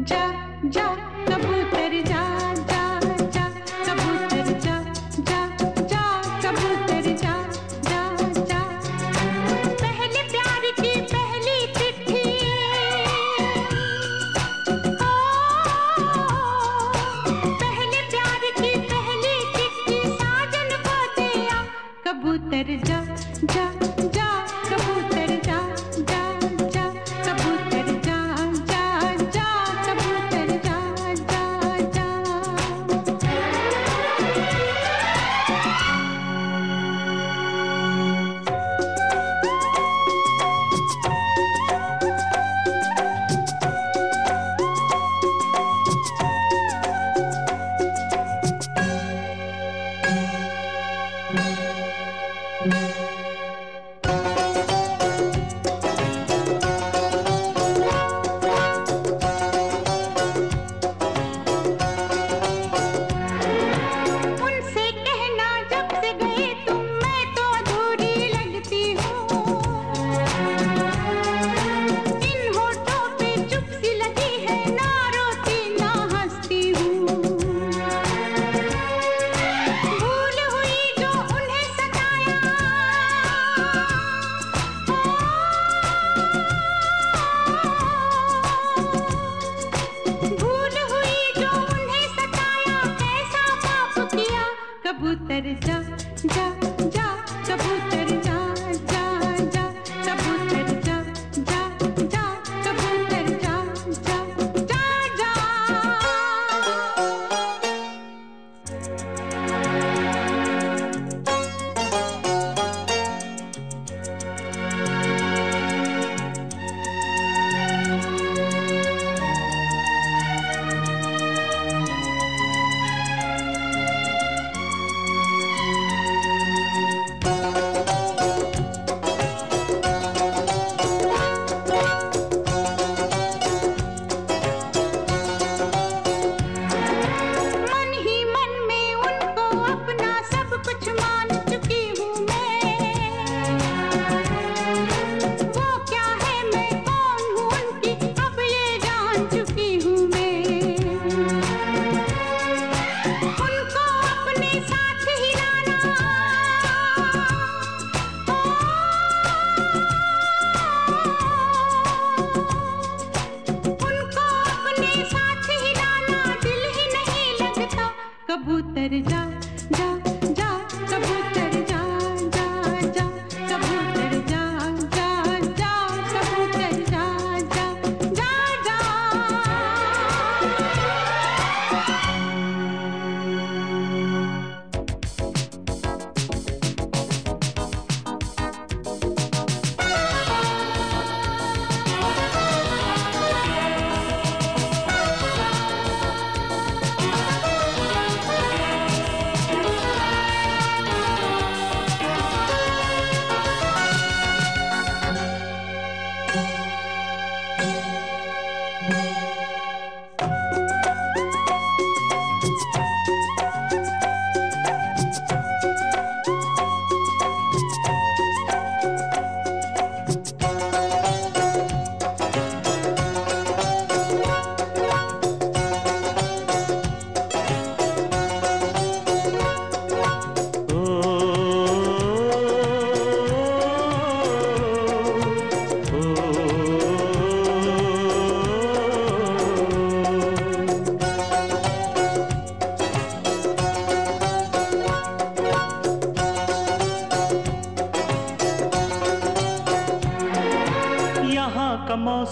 Jack.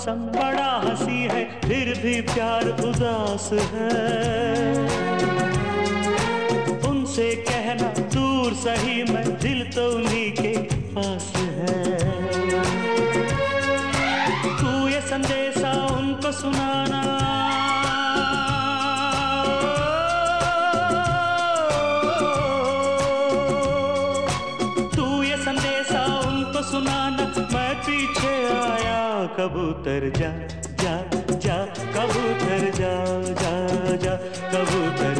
मौसम बड़ा हँसी है फिर भी प्यार उदास है। उनसे कह कबूतर जा जा जा कबूतर जा जा जा कबूतर।